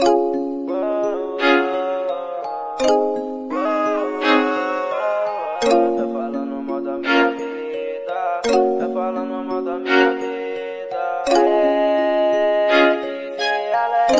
Tá falando mal da minha vida, tá falando mal da minha vida. É, DJ Alex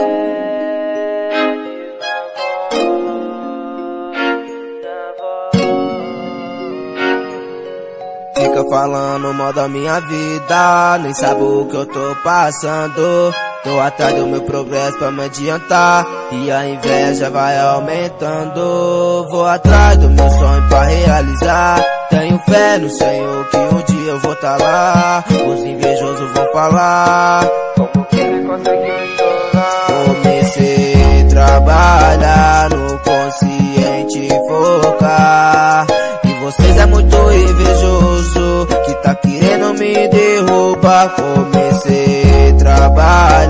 Fica falando mal da minha vida, nem sabe o que eu tô passando. Tô atrás do meu progresso pra me adiantar. E a inveja vai aumentando. Vou atrás do meu sonho pra realizar. Tenho fé no Senhor que um dia eu vou tá lá. Os invejosos vão falar. Como que ele conseguiu estourar? Comecei a trabalhar no consciente focar. E vocês é muito invejoso Que tá querendo me derrubar. Comecei a trabalhar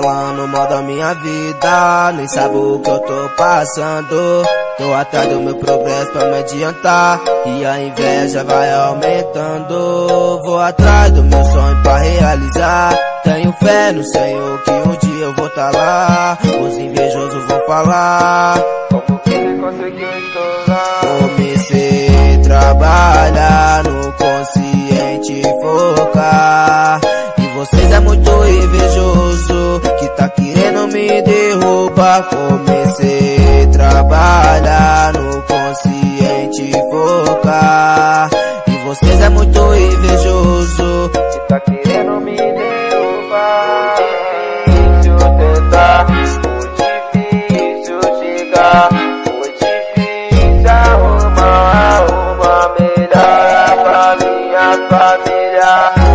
falando mal da minha vida, nem sabe o que eu tô passando. Tô atrás do meu progresso pra me adiantar, e a inveja vai aumentando. Vou atrás do meu sonho pra realizar. Tenho fé no Senhor que um dia eu vou tá lá. Os invejosos vão falar. Como que ele conseguiu estourar? Comecei a trabalhar no consciente focar E vocês é muito invejoso pra comecei a trabalhar no consciente focar. E vocês é muito invejoso, se tá querendo me derrubar. Difícil tentar, difícil chegar. difícil arrumar uma melhor pra minha família.